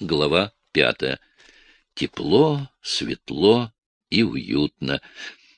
Глава пятая. Тепло, светло и уютно.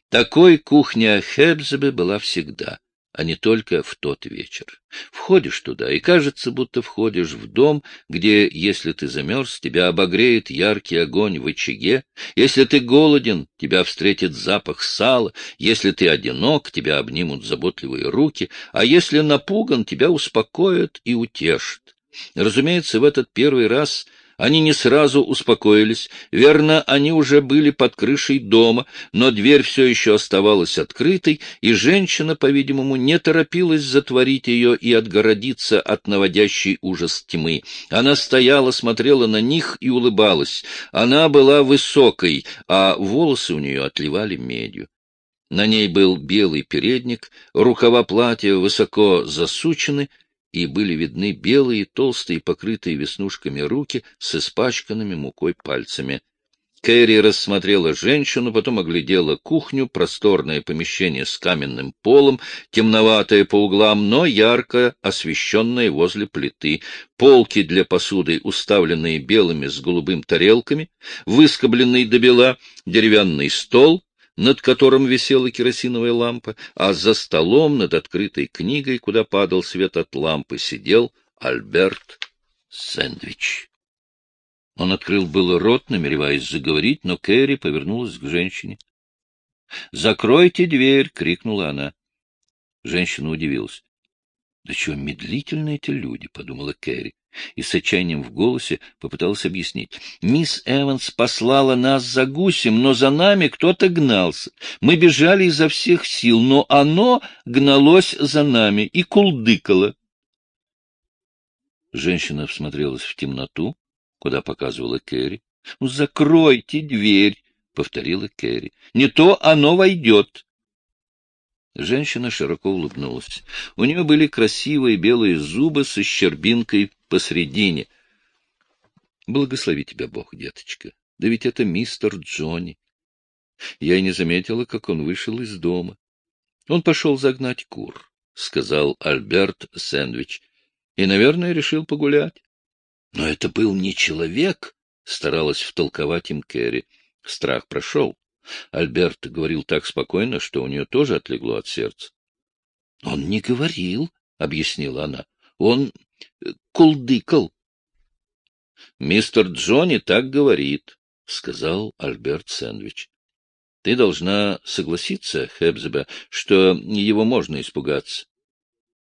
Такой кухня Хебзебе была всегда, а не только в тот вечер. Входишь туда, и кажется, будто входишь в дом, где, если ты замерз, тебя обогреет яркий огонь в очаге, если ты голоден, тебя встретит запах сала, если ты одинок, тебя обнимут заботливые руки, а если напуган, тебя успокоят и утешат. Разумеется, в этот первый раз — они не сразу успокоились. Верно, они уже были под крышей дома, но дверь все еще оставалась открытой, и женщина, по-видимому, не торопилась затворить ее и отгородиться от наводящей ужас тьмы. Она стояла, смотрела на них и улыбалась. Она была высокой, а волосы у нее отливали медью. На ней был белый передник, рукава платья высоко засучены, и были видны белые, толстые, покрытые веснушками руки с испачканными мукой пальцами. Кэрри рассмотрела женщину, потом оглядела кухню, просторное помещение с каменным полом, темноватое по углам, но ярко освещенное возле плиты, полки для посуды, уставленные белыми с голубым тарелками, выскобленный до бела деревянный стол, над которым висела керосиновая лампа, а за столом над открытой книгой, куда падал свет от лампы, сидел Альберт Сэндвич. Он открыл было рот, намереваясь заговорить, но Кэрри повернулась к женщине. — Закройте дверь! — крикнула она. Женщина удивилась. — Да чего медлительны эти люди, — подумала Кэрри и с отчаянием в голосе попытался объяснить. «Мисс Эванс послала нас за гусем, но за нами кто-то гнался. Мы бежали изо всех сил, но оно гналось за нами и кулдыкало». Женщина всмотрелась в темноту, куда показывала Кэрри. «Закройте дверь!» — повторила Кэрри. «Не то оно войдет!» Женщина широко улыбнулась. У нее были красивые белые зубы со щербинкой посредине. — Благослови тебя Бог, деточка. Да ведь это мистер Джонни. Я и не заметила, как он вышел из дома. Он пошел загнать кур, — сказал Альберт Сэндвич, — и, наверное, решил погулять. Но это был не человек, — старалась втолковать им Кэрри. Страх прошел. Альберт говорил так спокойно, что у нее тоже отлегло от сердца. — Он не говорил, — объяснила она. — Он кулдыкал. — Мистер Джонни так говорит, — сказал Альберт Сэндвич. — Ты должна согласиться, Хебзеба, что его можно испугаться.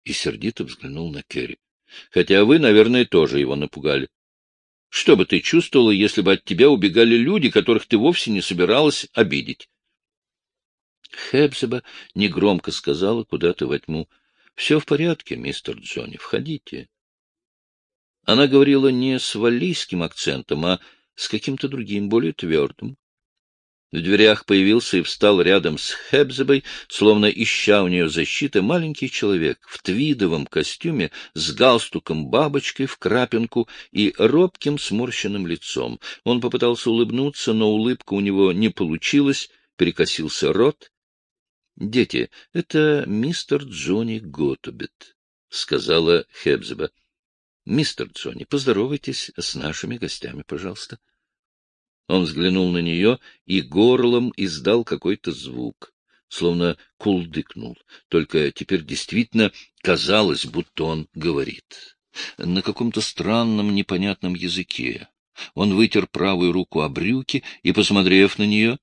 И сердито взглянул на Керри. — Хотя вы, наверное, тоже его напугали. Что бы ты чувствовала, если бы от тебя убегали люди, которых ты вовсе не собиралась обидеть? Хебзеба негромко сказала куда-то во тьму. — Все в порядке, мистер Джонни, входите. Она говорила не с валлийским акцентом, а с каким-то другим, более твердым. В дверях появился и встал рядом с Хебзебой, словно ища у нее защиты, маленький человек в твидовом костюме с галстуком-бабочкой в крапинку и робким сморщенным лицом. Он попытался улыбнуться, но улыбка у него не получилась, перекосился рот. — Дети, это мистер Джонни Готубет, — сказала Хебзеба. — Мистер Джонни, поздоровайтесь с нашими гостями, пожалуйста. — он взглянул на нее и горлом издал какой-то звук, словно кулдыкнул. Только теперь действительно казалось, будто он говорит. На каком-то странном непонятном языке. Он вытер правую руку о брюки и, посмотрев на нее,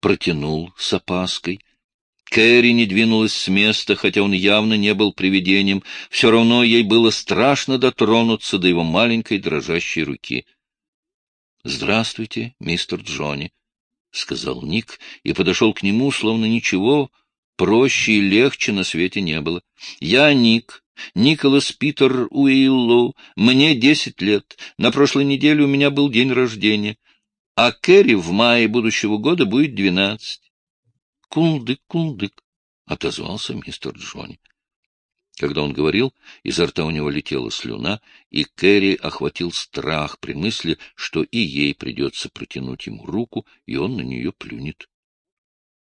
протянул с опаской. Кэрри не двинулась с места, хотя он явно не был привидением. Все равно ей было страшно дотронуться до его маленькой дрожащей руки. — Здравствуйте, мистер Джонни, — сказал Ник и подошел к нему, словно ничего проще и легче на свете не было. — Я Ник, Николас Питер Уиллоу, мне десять лет. На прошлой неделе у меня был день рождения, а Кэрри в мае будущего года будет двенадцать. — Кулдык, кулдык, — отозвался мистер Джонни. Когда он говорил, изо рта у него летела слюна, и Кэрри охватил страх при мысли, что и ей придется протянуть ему руку, и он на нее плюнет.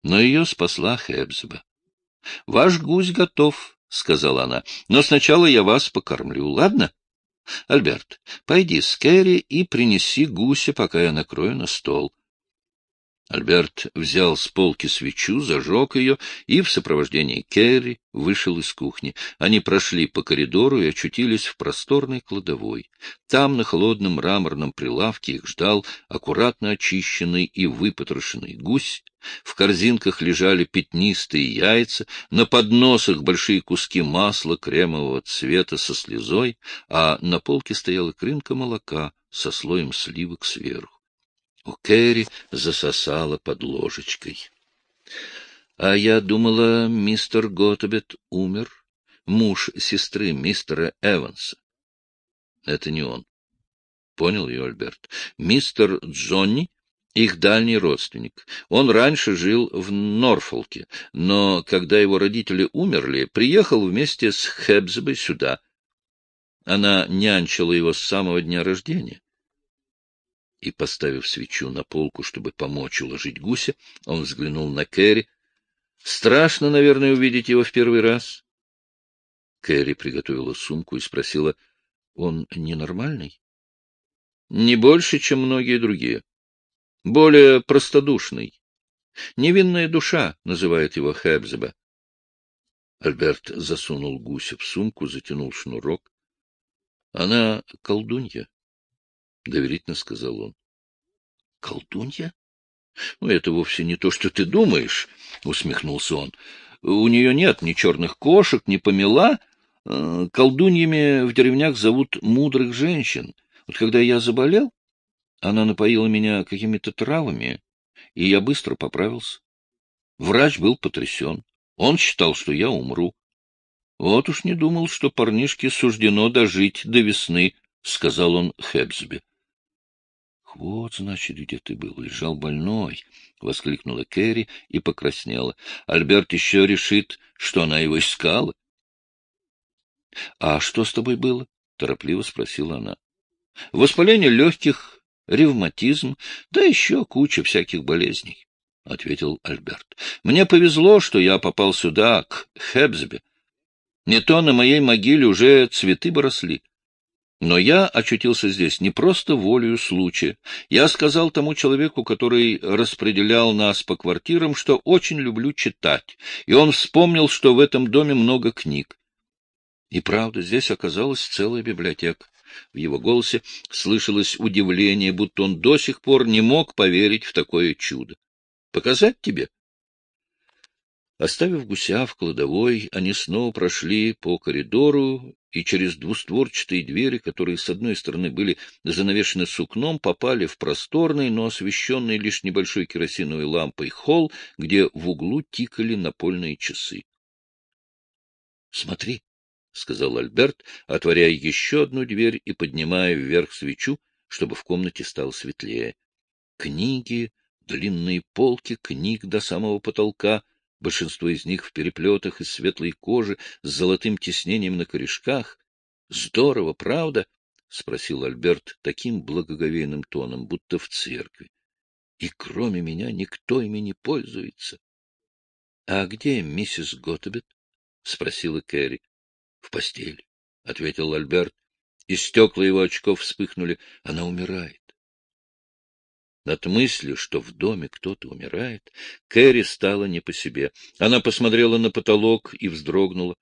Но ее спасла Хебзеба. — Ваш гусь готов, — сказала она, — но сначала я вас покормлю, ладно? — Альберт, пойди с Кэрри и принеси гуся, пока я накрою на стол. Альберт взял с полки свечу, зажег ее и в сопровождении Керри вышел из кухни. Они прошли по коридору и очутились в просторной кладовой. Там на холодном мраморном прилавке их ждал аккуратно очищенный и выпотрошенный гусь. В корзинках лежали пятнистые яйца, на подносах большие куски масла кремового цвета со слезой, а на полке стояла крынка молока со слоем сливок сверху. У Кэрри засосала под ложечкой. — А я думала, мистер Готтобет умер, муж сестры мистера Эванса. — Это не он. Понял ее Альберт. Мистер Джонни — их дальний родственник. Он раньше жил в Норфолке, но когда его родители умерли, приехал вместе с Хэбсбой сюда. Она нянчила его с самого дня рождения и, поставив свечу на полку, чтобы помочь уложить гуся, он взглянул на Кэрри. — Страшно, наверное, увидеть его в первый раз. Кэрри приготовила сумку и спросила, — он ненормальный? — Не больше, чем многие другие. Более простодушный. Невинная душа, называет его Хэбзеба. Альберт засунул гуся в сумку, затянул шнурок. — Она колдунья, — доверительно сказал он. — Колдунья? — Ну, это вовсе не то, что ты думаешь, — усмехнулся он. — У нее нет ни черных кошек, ни помела. Э, колдуньями в деревнях зовут мудрых женщин. Вот когда я заболел, она напоила меня какими-то травами, и я быстро поправился. Врач был потрясен. Он считал, что я умру. Вот уж не думал, что парнишке суждено дожить до весны, — сказал он Хебсбе. — Вот, значит, где ты был, лежал больной, — воскликнула Кэрри и покраснела. Альберт еще решит, что она его искала. — А что с тобой было? — торопливо спросила она. — Воспаление легких, ревматизм, да еще куча всяких болезней, — ответил Альберт. — Мне повезло, что я попал сюда, к Хебсбе. Не то на моей могиле уже цветы бы росли. Но я очутился здесь не просто волею случая. Я сказал тому человеку, который распределял нас по квартирам, что очень люблю читать, и он вспомнил, что в этом доме много книг. И правда, здесь оказалась целая библиотека. В его голосе слышалось удивление, будто он до сих пор не мог поверить в такое чудо. — Показать тебе? Оставив гуся в кладовой, они снова прошли по коридору и через двустворчатые двери, которые с одной стороны были занавешены сукном, попали в просторный, но освещенный лишь небольшой керосиновой лампой холл, где в углу тикали напольные часы. — Смотри, — сказал Альберт, отворяя еще одну дверь и поднимая вверх свечу, чтобы в комнате стало светлее. Книги, длинные полки книг до самого потолка — большинство из них в переплетах из светлой кожи с золотым тиснением на корешках. — Здорово, правда? — спросил Альберт таким благоговейным тоном, будто в церкви. — И кроме меня никто ими не пользуется. — А где миссис Готтобет? — спросила Кэрри. — В постели, — ответил Альберт, и стекла его очков вспыхнули. Она умирает. От мысли, что в доме кто-то умирает, Кэрри стала не по себе. Она посмотрела на потолок и вздрогнула.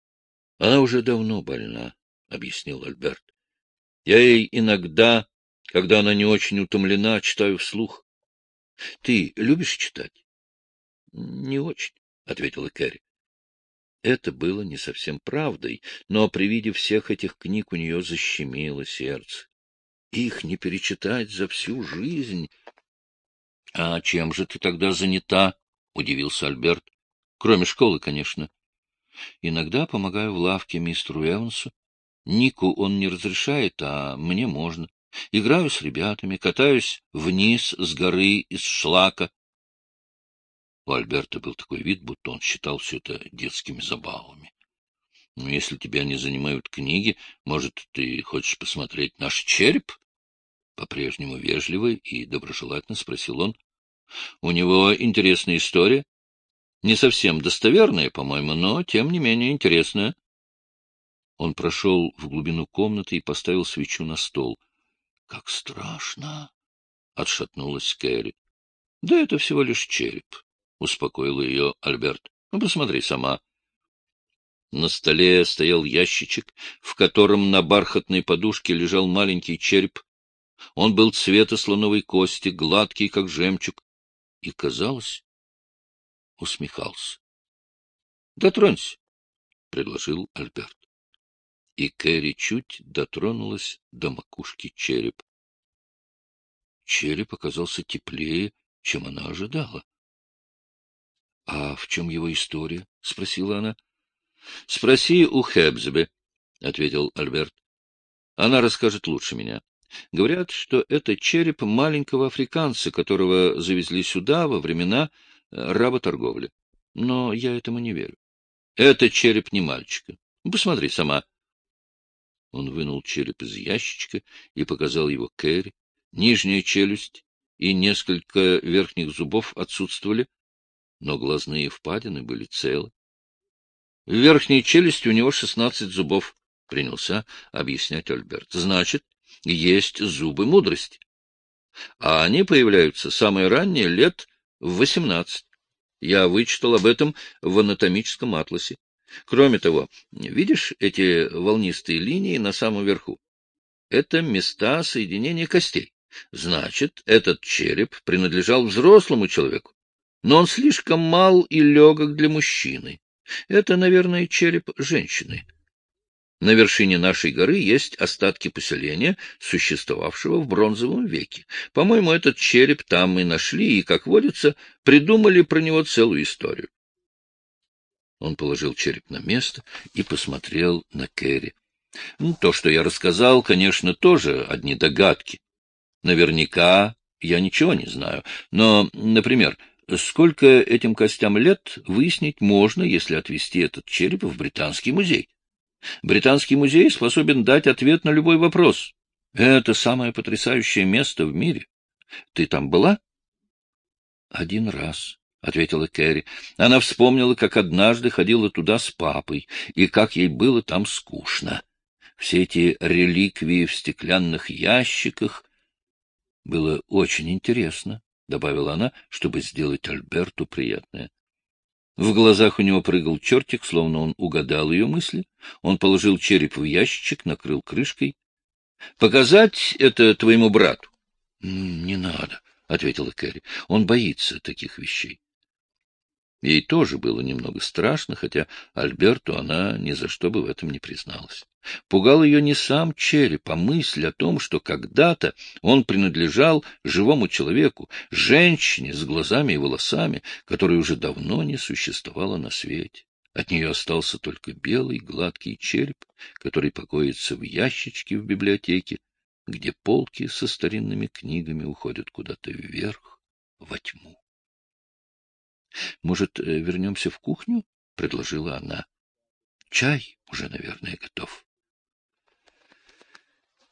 — Она уже давно больна, — объяснил Альберт. — Я ей иногда, когда она не очень утомлена, читаю вслух. — Ты любишь читать? — Не очень, — ответила Кэрри. Это было не совсем правдой, но при виде всех этих книг у нее защемило сердце. Их не перечитать за всю жизнь. — А чем же ты тогда занята? — удивился Альберт. — Кроме школы, конечно. Иногда помогаю в лавке мистеру Эвансу. Нику он не разрешает, а мне можно. Играю с ребятами, катаюсь вниз с горы из шлака. У Альберта был такой вид, будто он считал все это детскими забавами. Но если тебя не занимают книги, может, ты хочешь посмотреть наш череп? По-прежнему вежливый и доброжелательно спросил он. — У него интересная история. Не совсем достоверная, по-моему, но, тем не менее, интересная. Он прошел в глубину комнаты и поставил свечу на стол. — Как страшно! — отшатнулась Кэрри. — Да это всего лишь череп, — успокоил ее Альберт. — Ну, посмотри сама. На столе стоял ящичек, в котором на бархатной подушке лежал маленький череп. Он был цвета слоновой кости, гладкий, как жемчуг, и, казалось, усмехался. — Дотронься, — предложил Альберт. И Кэрри чуть дотронулась до макушки череп. Череп оказался теплее, чем она ожидала. — А в чем его история? — спросила она. — Спроси у Хебзебе, — ответил Альберт. — Она расскажет лучше меня. Говорят, что это череп маленького африканца, которого завезли сюда во времена э, работорговли. Но я этому не верю. Это череп не мальчика. Посмотри сама. Он вынул череп из ящичка и показал его Кэрри. Нижняя челюсть и несколько верхних зубов отсутствовали, но глазные впадины были целы. В верхней челюсти у него шестнадцать зубов, — принялся объяснять Альберт. — Значит, есть зубы мудрости. А они появляются самое раннее, лет в восемнадцать. Я вычитал об этом в анатомическом атласе. Кроме того, видишь эти волнистые линии на самом верху? Это места соединения костей. Значит, этот череп принадлежал взрослому человеку, но он слишком мал и легок для мужчины. Это, наверное, череп женщины. На вершине нашей горы есть остатки поселения, существовавшего в бронзовом веке. По-моему, этот череп там мы нашли и, как водится, придумали про него целую историю. Он положил череп на место и посмотрел на Кэрри. Ну, то, что я рассказал, конечно, тоже одни догадки. Наверняка я ничего не знаю. Но, например, сколько этим костям лет, выяснить можно, если отвезти этот череп в Британский музей. Британский музей способен дать ответ на любой вопрос. Это самое потрясающее место в мире. Ты там была? — Один раз, — ответила Кэрри. Она вспомнила, как однажды ходила туда с папой, и как ей было там скучно. Все эти реликвии в стеклянных ящиках. Было очень интересно, — добавила она, чтобы сделать Альберту приятное. В глазах у него прыгал чертик, словно он угадал ее мысли. Он положил череп в ящичек, накрыл крышкой. — Показать это твоему брату? — Не надо, — ответила Кэрри. — Он боится таких вещей. Ей тоже было немного страшно, хотя Альберту она ни за что бы в этом не призналась. Пугал ее не сам череп, а мысль о том, что когда-то он принадлежал живому человеку, женщине с глазами и волосами, которая уже давно не существовала на свете. От нее остался только белый гладкий череп, который покоится в ящичке в библиотеке, где полки со старинными книгами уходят куда-то вверх, во тьму. — Может, э, вернемся в кухню? — предложила она. — Чай уже, наверное, готов.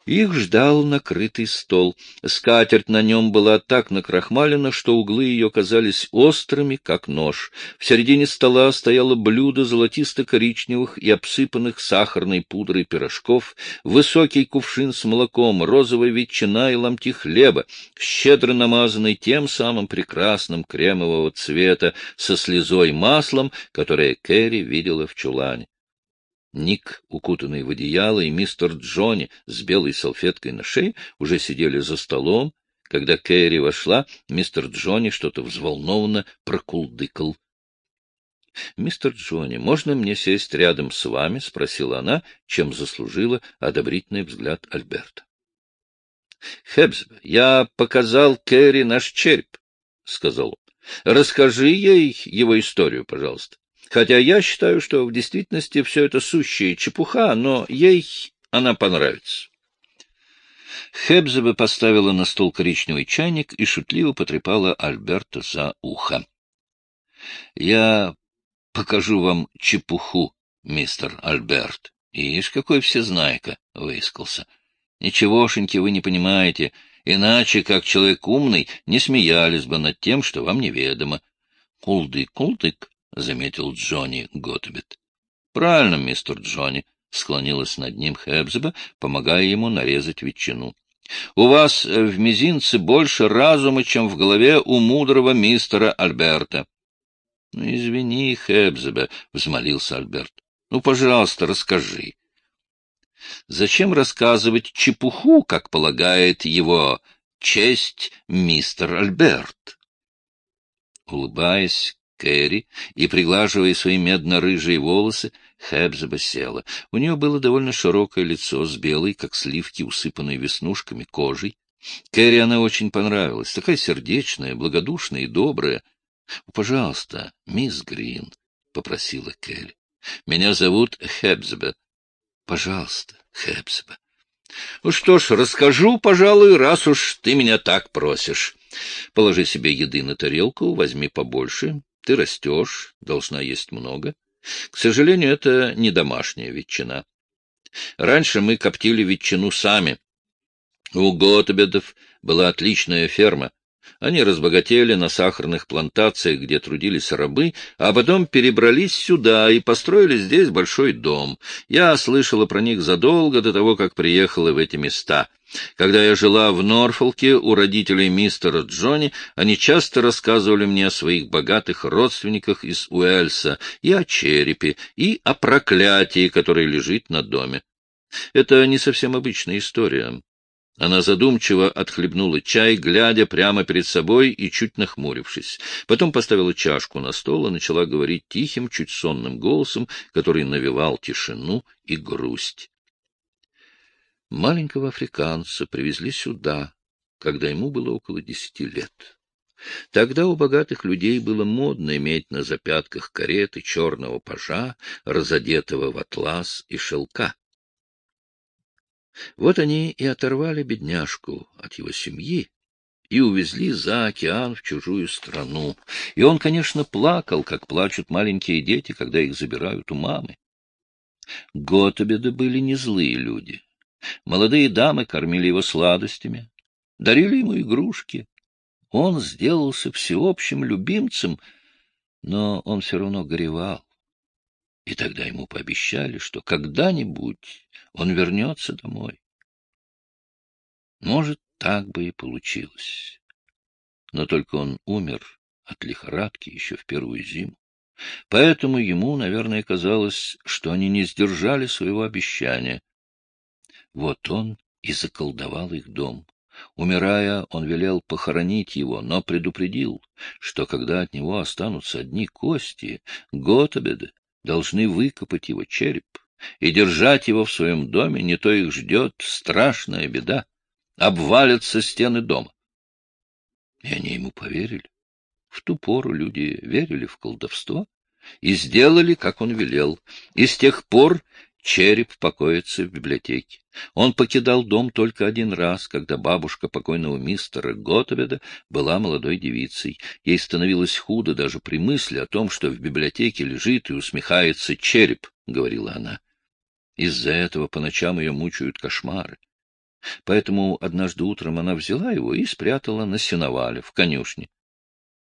Их ждал накрытый стол. Скатерть на нем была так накрахмалена, что углы ее казались острыми, как нож. В середине стола стояло блюдо золотисто-коричневых и обсыпанных сахарной пудрой пирожков, высокий кувшин с молоком, розовая ветчина и ломти хлеба, щедро намазанный тем самым прекрасным кремового цвета со слезой маслом, которое Кэрри видела в чулане. Ник, укутанный в одеяло, и мистер Джонни с белой салфеткой на шее уже сидели за столом. Когда Кэрри вошла, мистер Джонни что-то взволнованно прокулдыкал. — Мистер Джонни, можно мне сесть рядом с вами? — спросила она, чем заслужила одобрительный взгляд Альберта. — Хебс, я показал Кэрри наш череп, — сказал он. — Расскажи ей его историю, пожалуйста. Хотя я считаю, что в действительности все это сущая чепуха, но ей она понравится. Хебзеба поставила на стол коричневый чайник и шутливо потрепала Альберта за ухо. — Я покажу вам чепуху, мистер Альберт. Ишь, какой всезнайка, — выискался. — Ничегошеньки вы не понимаете, иначе, как человек умный, не смеялись бы над тем, что вам неведомо. Кулдык, кулдык, — заметил Джонни Готбет. — Правильно, мистер Джонни, склонилась над ним Хебзеба, помогая ему нарезать ветчину. — У вас в мизинце больше разума, чем в голове у мудрого мистера Альберта. — Ну, извини, Хебзеба, — взмолился Альберт. — Ну, пожалуйста, расскажи. Зачем рассказывать чепуху, как полагает его честь мистер Альберт? Улыбаясь, Кэрри и, приглаживая свои медно-рыжие волосы, Хэбзеба села. У нее было довольно широкое лицо с белой, как сливки, усыпанной веснушками, кожей. Кэрри она очень понравилась, такая сердечная, благодушная и добрая. — Пожалуйста, мисс Грин, — попросила Кэрри. — Меня зовут Хэбзеба. — Пожалуйста, Хэбзеба. — Ну что ж, расскажу, пожалуй, раз уж ты меня так просишь. Положи себе еды на тарелку, возьми побольше. Ты растешь, должна есть много. К сожалению, это не домашняя ветчина. Раньше мы коптили ветчину сами. У Готебедов была отличная ферма. Они разбогатели на сахарных плантациях, где трудились рабы, а потом перебрались сюда и построили здесь большой дом. Я слышала про них задолго до того, как приехала в эти места — когда я жила в Норфолке у родителей мистера Джонни, они часто рассказывали мне о своих богатых родственниках из Уэльса, и о черепе, и о проклятии, которое лежит на доме. Это не совсем обычная история. Она задумчиво отхлебнула чай, глядя прямо перед собой и чуть нахмурившись. Потом поставила чашку на стол и начала говорить тихим, чуть сонным голосом, который навевал тишину и грусть. Маленького африканца привезли сюда, когда ему было около десяти лет. Тогда у богатых людей было модно иметь на запятках кареты черного пажа, разодетого в атлас и шелка. Вот они и оторвали бедняжку от его семьи и увезли за океан в чужую страну. И он, конечно, плакал, как плачут маленькие дети, когда их забирают у мамы. Готобеды были не злые люди. Молодые дамы кормили его сладостями, дарили ему игрушки. Он сделался всеобщим любимцем, но он все равно горевал. И тогда ему пообещали, что когда-нибудь он вернется домой. Может, так бы и получилось. Но только он умер от лихорадки еще в первую зиму. Поэтому ему, наверное, казалось, что они не сдержали своего обещания. Вот он и заколдовал их дом. Умирая, он велел похоронить его, но предупредил, что когда от него останутся одни кости, Готабеды должны выкопать его череп и держать его в своем доме, не то их ждет страшная беда, обвалятся стены дома. И они ему поверили. В ту пору люди верили в колдовство и сделали, как он велел, и с тех пор Череп покоится в библиотеке. Он покидал дом только один раз, когда бабушка покойного мистера Готоведа была молодой девицей. Ей становилось худо даже при мысли о том, что в библиотеке лежит и усмехается череп, — говорила она. Из-за этого по ночам ее мучают кошмары. Поэтому однажды утром она взяла его и спрятала на сеновале в конюшне.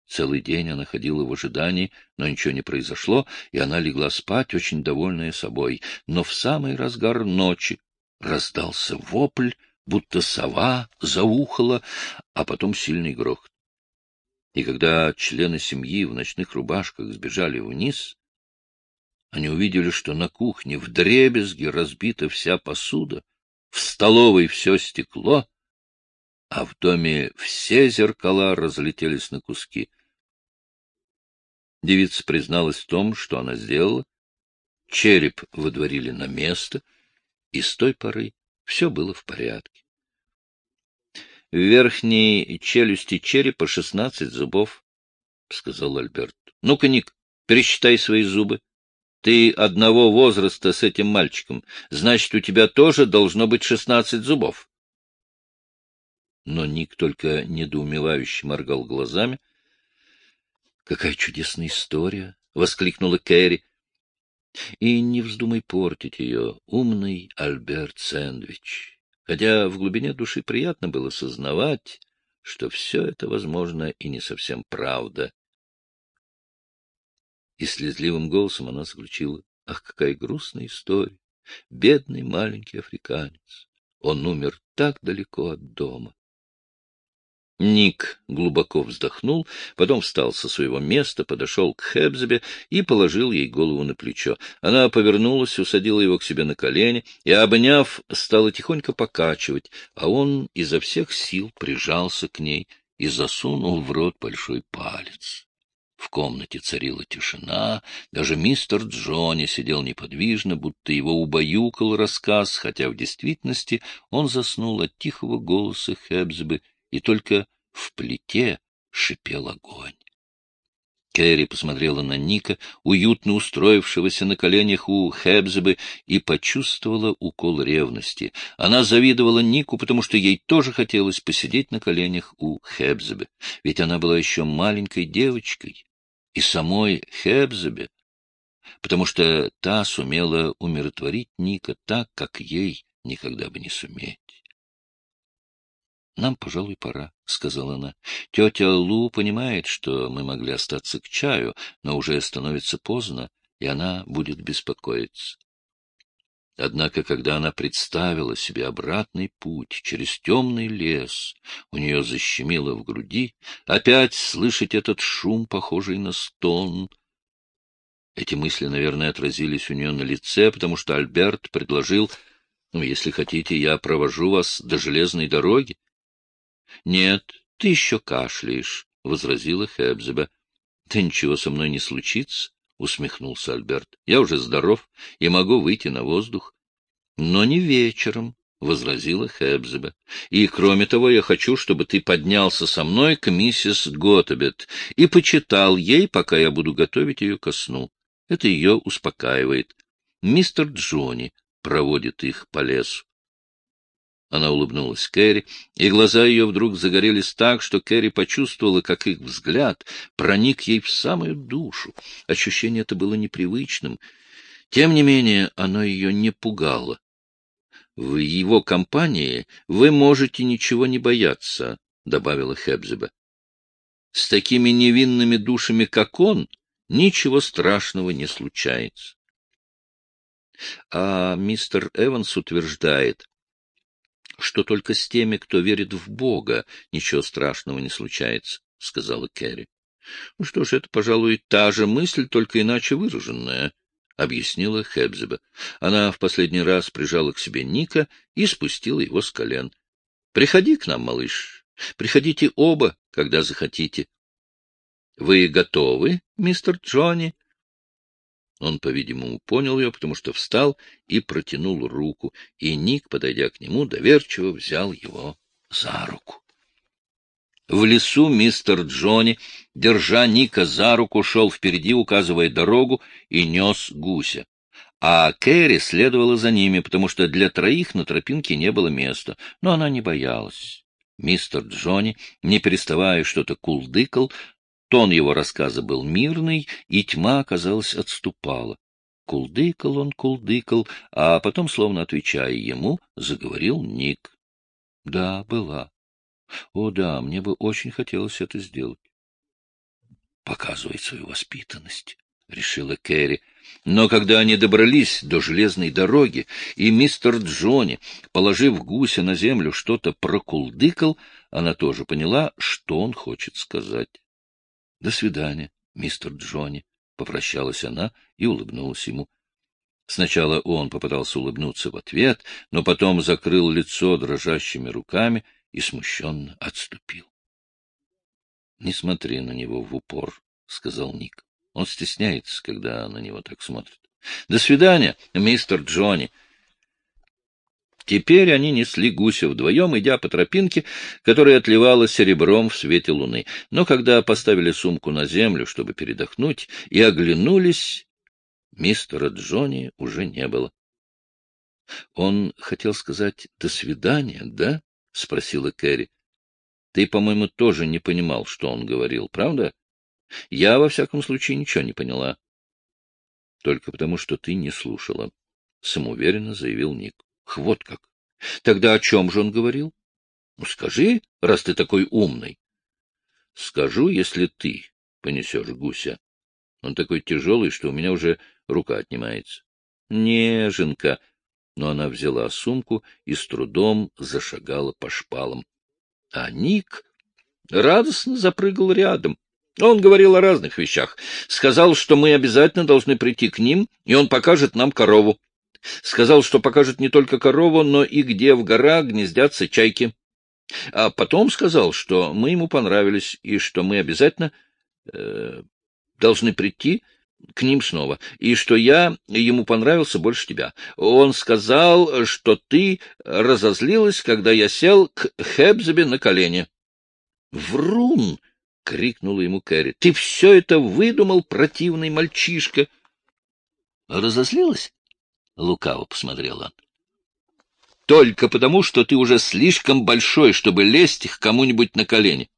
Целый день она ходила в ожидании, но ничего не произошло, и она легла спать, очень довольная собой. Но в самый разгар ночи раздался вопль, будто сова заухала, а потом сильный грохот. И когда члены семьи в ночных рубашках сбежали вниз, они увидели, что на кухне в дребезге разбита вся посуда, в столовой все стекло, а в доме все зеркала разлетелись на куски. Девица призналась в том, что она сделала. Череп выдворили на место, и с той поры все было в порядке. В верхней челюсти черепа шестнадцать зубов, — сказал Альберт. — Ну-ка, Ник, пересчитай свои зубы. Ты одного возраста с этим мальчиком, значит, у тебя тоже должно быть шестнадцать зубов но Ник только недоумевающе моргал глазами. — Какая чудесная история! — воскликнула Кэрри. — И не вздумай портить ее, умный Альберт Сэндвич. Хотя в глубине души приятно было сознавать, что все это, возможно, и не совсем правда. И слезливым голосом она заключила. — Ах, какая грустная история! Бедный маленький африканец. Он умер так далеко от дома. Ник глубоко вздохнул, потом встал со своего места, подошел к Хебзебе и положил ей голову на плечо. Она повернулась, усадила его к себе на колени и, обняв, стала тихонько покачивать, а он изо всех сил прижался к ней и засунул в рот большой палец. В комнате царила тишина, даже мистер Джонни сидел неподвижно, будто его убаюкал рассказ, хотя в действительности он заснул от тихого голоса Хебзбы и только в плите шипел огонь. Кэрри посмотрела на Ника, уютно устроившегося на коленях у Хебзебы, и почувствовала укол ревности. Она завидовала Нику, потому что ей тоже хотелось посидеть на коленях у Хебзебы, ведь она была еще маленькой девочкой, и самой Хебзебе, потому что та сумела умиротворить Ника так, как ей никогда бы не суметь. — Нам, пожалуй, пора, — сказала она. — Тетя Лу понимает, что мы могли остаться к чаю, но уже становится поздно, и она будет беспокоиться. Однако, когда она представила себе обратный путь через темный лес, у нее защемило в груди, опять слышать этот шум, похожий на стон. Эти мысли, наверное, отразились у нее на лице, потому что Альберт предложил, ну, если хотите, я провожу вас до железной дороги. — Нет, ты еще кашляешь, — возразила Хебзеба. — Да ничего со мной не случится, — усмехнулся Альберт. — Я уже здоров и могу выйти на воздух. — Но не вечером, — возразила Хебзеба. — И, кроме того, я хочу, чтобы ты поднялся со мной к миссис Готебет и почитал ей, пока я буду готовить ее ко сну. Это ее успокаивает. Мистер Джонни проводит их по лесу. Она улыбнулась Кэрри, и глаза ее вдруг загорелись так, что Кэрри почувствовала, как их взгляд проник ей в самую душу. Ощущение это было непривычным. Тем не менее, оно ее не пугало. В его компании вы можете ничего не бояться, — добавила Хебзеба. С такими невинными душами, как он, ничего страшного не случается. А мистер Эванс утверждает, что только с теми, кто верит в Бога, ничего страшного не случается, — сказала Кэрри. — Ну что ж, это, пожалуй, та же мысль, только иначе выраженная, — объяснила Хебзеба. Она в последний раз прижала к себе Ника и спустила его с колен. — Приходи к нам, малыш. Приходите оба, когда захотите. — Вы готовы, мистер Джонни? Он, по-видимому, понял ее, потому что встал и протянул руку, и Ник, подойдя к нему, доверчиво взял его за руку. В лесу мистер Джонни, держа Ника за руку, шел впереди, указывая дорогу, и нес гуся. А Кэрри следовала за ними, потому что для троих на тропинке не было места, но она не боялась. Мистер Джонни, не переставая что-то кулдыкал, Тон его рассказа был мирный, и тьма, казалось, отступала. Кулдыкал он, кулдыкал, а потом, словно отвечая ему, заговорил Ник. — Да, была. О, да, мне бы очень хотелось это сделать. — Показывает свою воспитанность, — решила Кэрри. Но когда они добрались до железной дороги, и мистер Джонни, положив гуся на землю, что-то прокулдыкал, она тоже поняла, что он хочет сказать. До свидания, мистер Джонни, — попрощалась она и улыбнулась ему. Сначала он попытался улыбнуться в ответ, но потом закрыл лицо дрожащими руками и смущенно отступил. — Не смотри на него в упор, — сказал Ник. Он стесняется, когда на него так смотрят. — До свидания, мистер Джонни. — Теперь они несли гуся вдвоем, идя по тропинке, которая отливала серебром в свете луны. Но когда поставили сумку на землю, чтобы передохнуть, и оглянулись, мистера Джонни уже не было. — Он хотел сказать «до свидания», да? — спросила Кэрри. — Ты, по-моему, тоже не понимал, что он говорил, правда? Я, во всяком случае, ничего не поняла. — Только потому, что ты не слушала, — самоуверенно заявил Ник. — Вот как. Тогда о чем же он говорил? Ну, скажи, раз ты такой умный. — Скажу, если ты понесешь гуся. Он такой тяжелый, что у меня уже рука отнимается. — Неженка, но она взяла сумку и с трудом зашагала по шпалам. А Ник радостно запрыгал рядом. Он говорил о разных вещах. Сказал, что мы обязательно должны прийти к ним, и он покажет нам корову. Сказал, что покажет не только корову, но и где в горах гнездятся чайки. А потом сказал, что мы ему понравились, и что мы обязательно э, должны прийти к ним снова, и что я ему понравился больше тебя. Он сказал, что ты разозлилась, когда я сел к Хебзебе на колени. — Врун! — крикнула ему Кэрри. — Ты все это выдумал, противный мальчишка! — Разозлилась? — лукаво посмотрел он. — Только потому, что ты уже слишком большой, чтобы лезть к кому-нибудь на колени.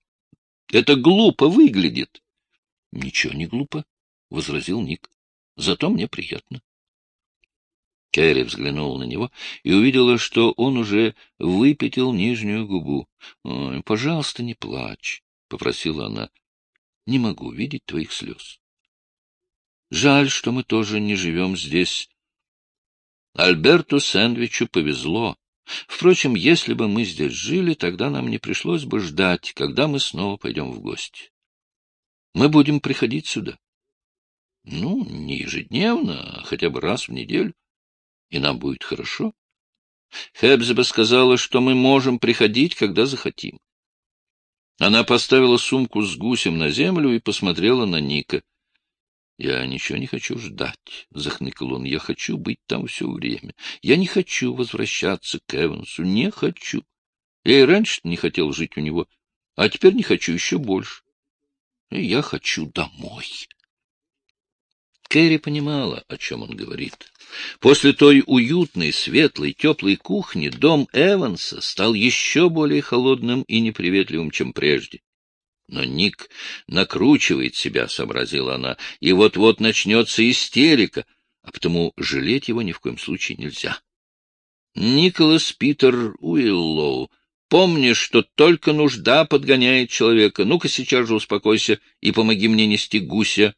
Это глупо выглядит. — Ничего не глупо, — возразил Ник. — Зато мне приятно. Кэрри взглянула на него и увидела, что он уже выпятил нижнюю губу. — Пожалуйста, не плачь. — попросила она. — Не могу видеть твоих слез. Жаль, что мы тоже не живем здесь. Альберту Сэндвичу повезло. Впрочем, если бы мы здесь жили, тогда нам не пришлось бы ждать, когда мы снова пойдем в гости. Мы будем приходить сюда. Ну, не ежедневно, а хотя бы раз в неделю. И нам будет хорошо. Хебзеба сказала, что мы можем приходить, когда захотим. Она поставила сумку с гусем на землю и посмотрела на Ника. — Я ничего не хочу ждать, — захныкал он. — Я хочу быть там все время. Я не хочу возвращаться к Эвансу. Не хочу. Я и раньше не хотел жить у него, а теперь не хочу еще больше. И я хочу домой. Кэрри понимала, о чем он говорит. После той уютной, светлой, теплой кухни дом Эванса стал еще более холодным и неприветливым, чем прежде. Но Ник накручивает себя, — сообразила она, — и вот-вот начнется истерика, а потому жалеть его ни в коем случае нельзя. Николас Питер Уиллоу, помни, что только нужда подгоняет человека. Ну-ка сейчас же успокойся и помоги мне нести гуся